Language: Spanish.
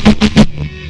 thank